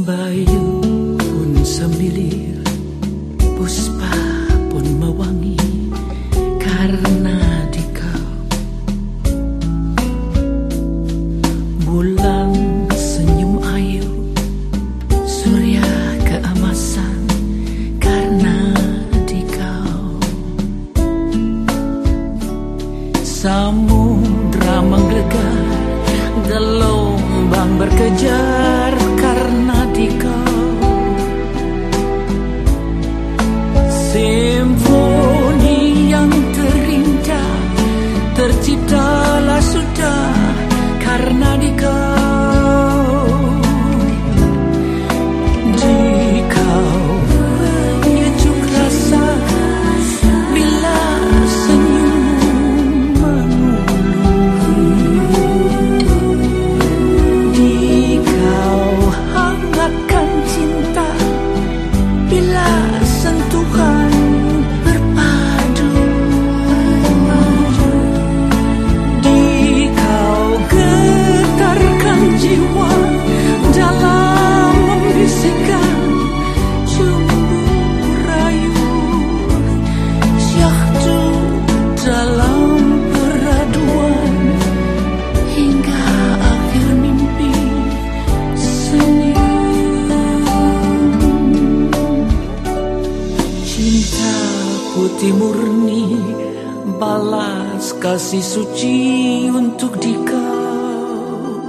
Bayu pun semilir Puspa pun mewangi Karena di kau Bulan senyum ayu Surya keemasan Karena di kau Samudra menggelegar Gelombang berkejar Cinta putih murni Balas kasih suci untuk dikau.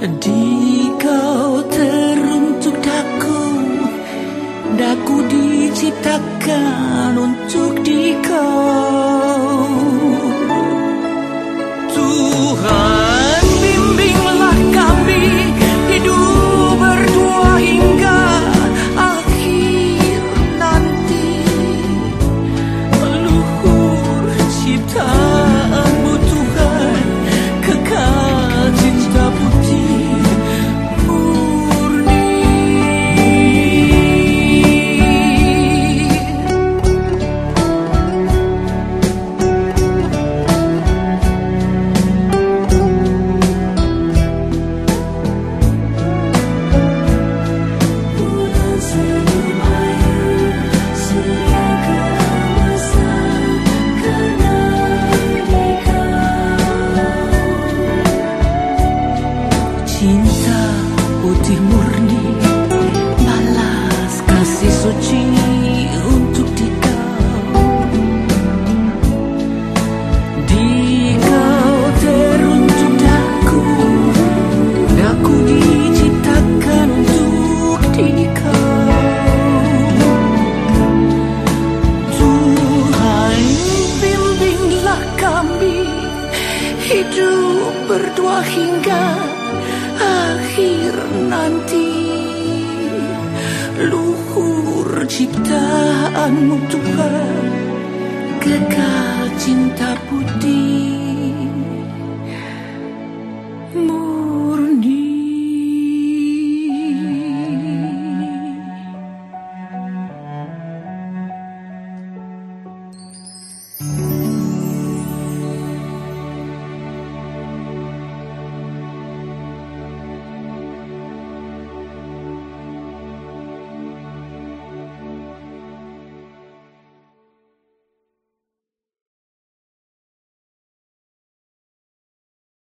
Di kau teruntuk daku Daku diciptakan untuk dikau kami Hidup berdua hingga akhir nanti. Luhur ciptaanmu Tuhan Kekal cinta putih